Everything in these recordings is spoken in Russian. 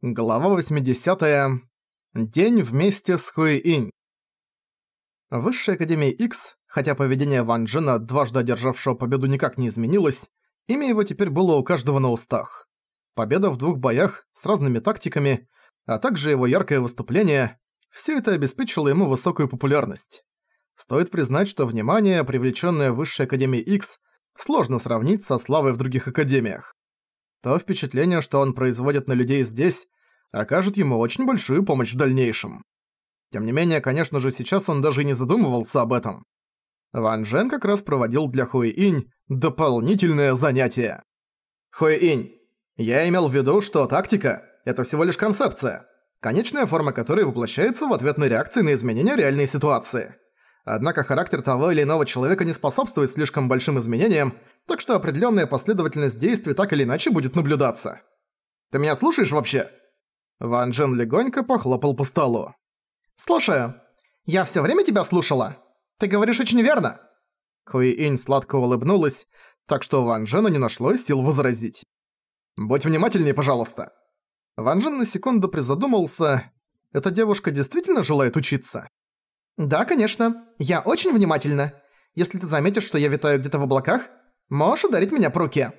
Глава 80. День вместе с Хуи-Инь. В Высшей Академии X, хотя поведение Ван Джена, дважды одержавшего победу, никак не изменилось, имя его теперь было у каждого на устах. Победа в двух боях с разными тактиками, а также его яркое выступление – все это обеспечило ему высокую популярность. Стоит признать, что внимание, привлеченное Высшей Академией X, сложно сравнить со славой в других академиях то впечатление, что он производит на людей здесь, окажет ему очень большую помощь в дальнейшем. Тем не менее, конечно же, сейчас он даже и не задумывался об этом. Ван Джен как раз проводил для Хуи-Инь дополнительное занятие. Хуи-Инь, я имел в виду, что тактика – это всего лишь концепция, конечная форма которой воплощается в ответной реакции на изменения реальной ситуации. Однако характер того или иного человека не способствует слишком большим изменениям, так что определенная последовательность действий так или иначе будет наблюдаться. Ты меня слушаешь вообще?» Ван Джен легонько похлопал по столу. «Слушаю. Я все время тебя слушала. Ты говоришь очень верно». Хуи Инь сладко улыбнулась, так что Ван Джена не нашлось сил возразить. «Будь внимательнее, пожалуйста». Ван Джен на секунду призадумался. Эта девушка действительно желает учиться? «Да, конечно. Я очень внимательна. Если ты заметишь, что я витаю где-то в облаках, можешь ударить меня по руке».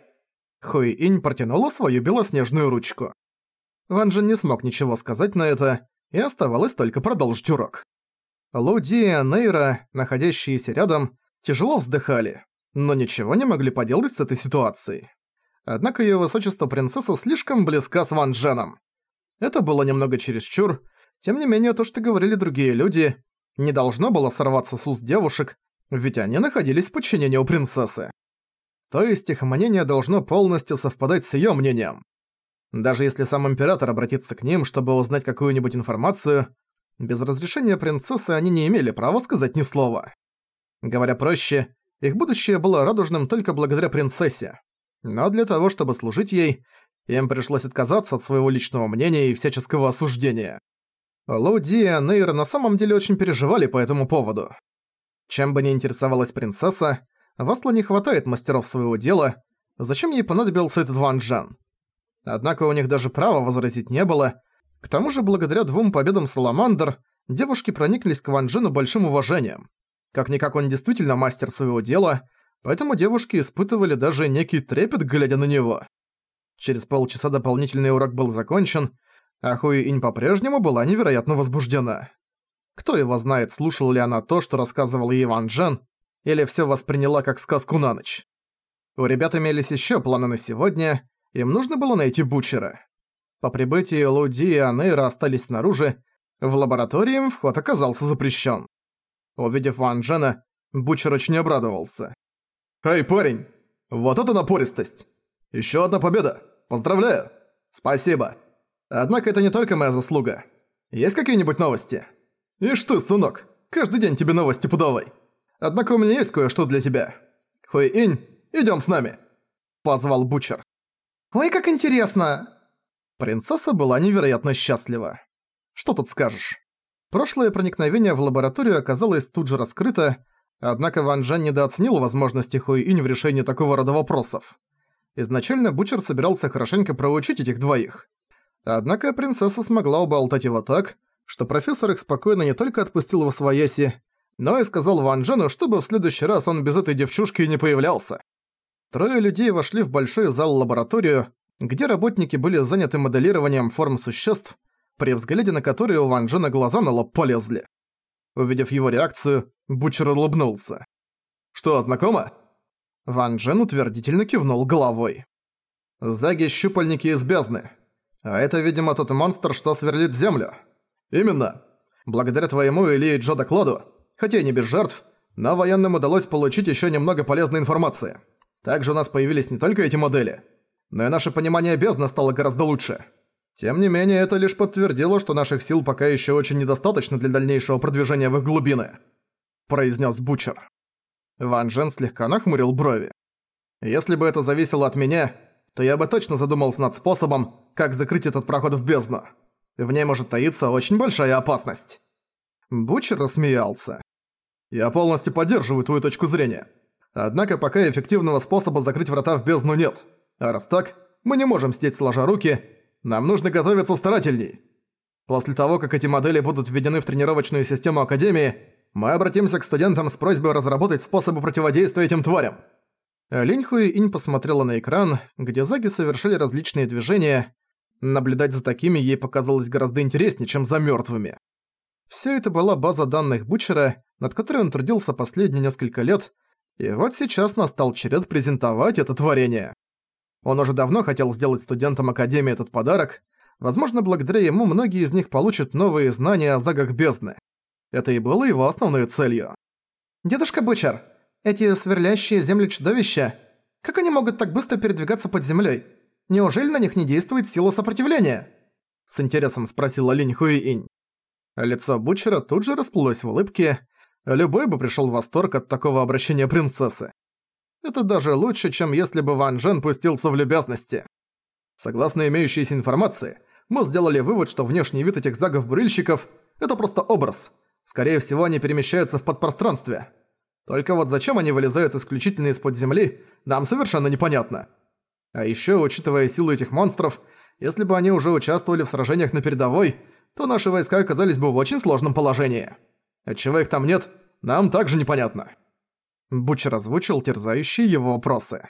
Хуи Инь протянула свою белоснежную ручку. Ван Джен не смог ничего сказать на это, и оставалось только продолжить урок. Луди и Нейра, находящиеся рядом, тяжело вздыхали, но ничего не могли поделать с этой ситуацией. Однако её высочество принцесса слишком близка с Ван Дженом. Это было немного чересчур, тем не менее то, что говорили другие люди, не должно было сорваться с уст девушек, ведь они находились в подчинении у принцессы. То есть их мнение должно полностью совпадать с её мнением. Даже если сам император обратится к ним, чтобы узнать какую-нибудь информацию, без разрешения принцессы они не имели права сказать ни слова. Говоря проще, их будущее было радужным только благодаря принцессе. Но для того, чтобы служить ей, им пришлось отказаться от своего личного мнения и всяческого осуждения. Лоуди и Нейр на самом деле очень переживали по этому поводу. Чем бы ни интересовалась принцесса, в Асло не хватает мастеров своего дела, зачем ей понадобился этот Ван Джен? Однако у них даже права возразить не было. К тому же, благодаря двум победам Саламандр, девушки прониклись к Ван Джену большим уважением. Как-никак он действительно мастер своего дела, поэтому девушки испытывали даже некий трепет, глядя на него. Через полчаса дополнительный урок был закончен, а Хуи Инь по-прежнему была невероятно возбуждена. Кто его знает, слушала ли она то, что рассказывал ей Ван Джен, или всё восприняла как сказку на ночь. У ребят имелись ещё планы на сегодня, им нужно было найти Бучера. По прибытии Луди и Анейра остались снаружи, в лаборатории вход оказался запрещён. Увидев Ван Джена, Бучер очень обрадовался. «Эй, парень! Вот это напористость! Ещё одна победа! Поздравляю! Спасибо!» Однако это не только моя заслуга. Есть какие-нибудь новости? Ишь ты, сынок, каждый день тебе новости подавай. Однако у меня есть кое-что для тебя. Хуэй-инь, идём с нами. Позвал Бучер. Ой, как интересно. Принцесса была невероятно счастлива. Что тут скажешь? Прошлое проникновение в лабораторию оказалось тут же раскрыто, однако Ван Джен недооценил возможности Хуэй-инь в решении такого рода вопросов. Изначально Бучер собирался хорошенько проучить этих двоих. Однако принцесса смогла уболтать его так, что профессор их спокойно не только отпустил в свояси, но и сказал Ван Джену, чтобы в следующий раз он без этой девчушки не появлялся. Трое людей вошли в большой зал-лабораторию, где работники были заняты моделированием форм существ, при взгляде на которые у Ван Джена глаза на лоб полезли. Увидев его реакцию, Бучер улыбнулся. «Что, знакомо?» Ван Джен утвердительно кивнул головой. «Заги-щупальники из бездны. А это, видимо, тот монстр, что сверлит землю. Именно. Благодаря твоему Илье и Джо докладу, хотя и не без жертв, но военным удалось получить еще немного полезной информации. Также у нас появились не только эти модели, но и наше понимание бездны стало гораздо лучше. Тем не менее, это лишь подтвердило, что наших сил пока еще очень недостаточно для дальнейшего продвижения в их глубины», – произнес Бучер. Ван Джен слегка нахмурил брови. «Если бы это зависело от меня, то я бы точно задумался над способом, как закрыть этот проход в бездну. В ней может таиться очень большая опасность». Бучер рассмеялся. «Я полностью поддерживаю твою точку зрения. Однако пока эффективного способа закрыть врата в бездну нет. А раз так, мы не можем сидеть сложа руки нам нужно готовиться старательней. После того, как эти модели будут введены в тренировочную систему Академии, мы обратимся к студентам с просьбой разработать способы противодействия этим тварям». Линь Инь посмотрела на экран, где заги совершили различные движения. Наблюдать за такими ей показалось гораздо интереснее, чем за мёртвыми. Всё это была база данных Бучера, над которой он трудился последние несколько лет, и вот сейчас настал черед презентовать это творение. Он уже давно хотел сделать студентам Академии этот подарок. Возможно, благодаря ему многие из них получат новые знания о загах бездны. Это и было его основной целью. «Дедушка Бучер, эти сверлящие землю чудовища, как они могут так быстро передвигаться под землей? Неужели на них не действует сила сопротивления?» С интересом спросила Линь Хуи-инь. Лицо Бучера тут же расплылось в улыбке. Любой бы пришел в восторг от такого обращения принцессы. Это даже лучше, чем если бы Ван Джен пустился в любезности. Согласно имеющейся информации, мы сделали вывод, что внешний вид этих загов-бурильщиков – это просто образ. Скорее всего, они перемещаются в подпространстве. Только вот зачем они вылезают исключительно из-под земли, нам совершенно непонятно. А ещё, учитывая силу этих монстров, если бы они уже участвовали в сражениях на передовой, то наши войска оказались бы в очень сложном положении. Отчего их там нет, нам также непонятно. Бучер озвучил терзающие его вопросы.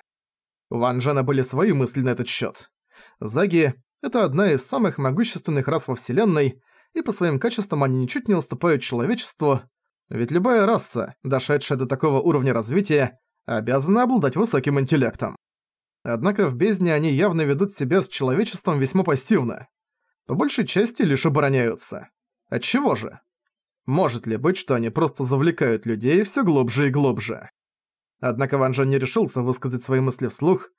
У Ван Джена были свои мысли на этот счет. Заги — это одна из самых могущественных рас во Вселенной, и по своим качествам они ничуть не уступают человечеству, ведь любая раса, дошедшая до такого уровня развития, обязана обладать высоким интеллектом. Однако в бездне они явно ведут себя с человечеством весьма пассивно. По большей части лишь обороняются. Отчего же? Может ли быть, что они просто завлекают людей все глубже и глубже? Однако Ван Джен не решился высказать свои мысли вслух.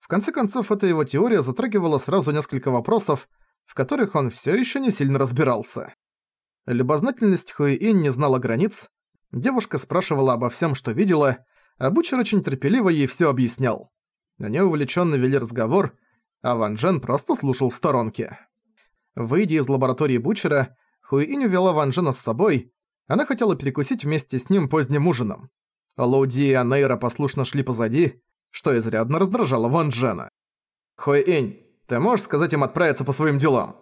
В конце концов, эта его теория затрагивала сразу несколько вопросов, в которых он все еще не сильно разбирался. Любознательность Хуи-Ин не знала границ. Девушка спрашивала обо всем, что видела, а Бучер очень терпеливо ей все объяснял. Они увлеченно вели разговор, а Ван Джен просто слушал в сторонке. Выйдя из лаборатории Бучера, Хуиинь увела Ван Джена с собой. Она хотела перекусить вместе с ним поздним ужином. Лоуди и Анейра послушно шли позади, что изрядно раздражало Ван Джена. «Хуиинь, ты можешь сказать им отправиться по своим делам?»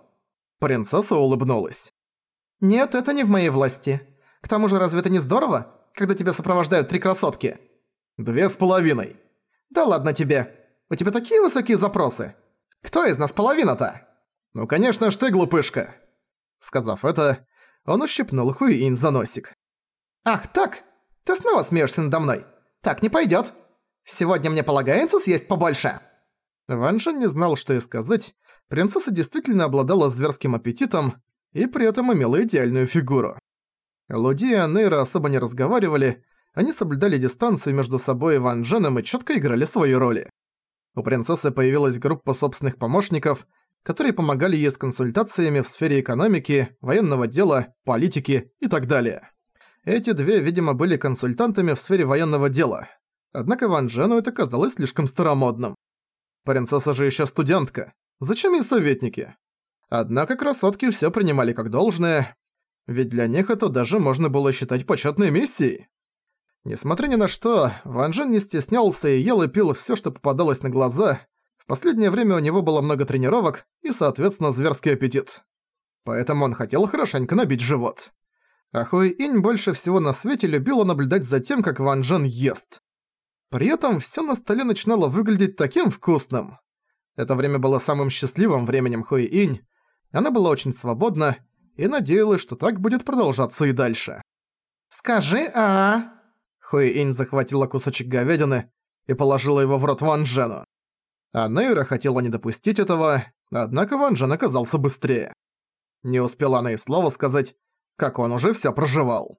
Принцесса улыбнулась. «Нет, это не в моей власти. К тому же разве это не здорово, когда тебя сопровождают три красотки?» «Две с половиной». «Да ладно тебе. У тебя такие высокие запросы. Кто из нас половина-то?» «Ну, конечно ж ты, глупышка!» Сказав это, он ущипнул Хуиин за носик. «Ах так? Ты снова смеешься надо мной? Так не пойдет. Сегодня мне полагается съесть побольше!» Ван Жен не знал, что и сказать. Принцесса действительно обладала зверским аппетитом и при этом имела идеальную фигуру. Луди и Анейра особо не разговаривали, они соблюдали дистанцию между собой и Ван Дженом и четко играли свои роли. У принцессы появилась группа собственных помощников – которые помогали ей с консультациями в сфере экономики, военного дела, политики и так далее. Эти две, видимо, были консультантами в сфере военного дела. Однако Ван Джену это казалось слишком старомодным. Принцесса же еще студентка. Зачем ей советники? Однако красотки все принимали как должное, ведь для них это даже можно было считать почетной миссией. Несмотря ни на что, Ван Джен не стеснялся и ел и пил все, что попадалось на глаза, последнее время у него было много тренировок и, соответственно, зверский аппетит. Поэтому он хотел хорошенько набить живот. А Хуи Инь больше всего на свете любила наблюдать за тем, как Ван Джен ест. При этом всё на столе начинало выглядеть таким вкусным. Это время было самым счастливым временем Хуи Инь. Она была очень свободна и надеялась, что так будет продолжаться и дальше. «Скажи «а». Хуи Инь захватила кусочек говядины и положила его в рот Ван Джену. А Нейра хотела не допустить этого, однако Ван Джен оказался быстрее. Не успела она и слова сказать, как он уже всё проживал.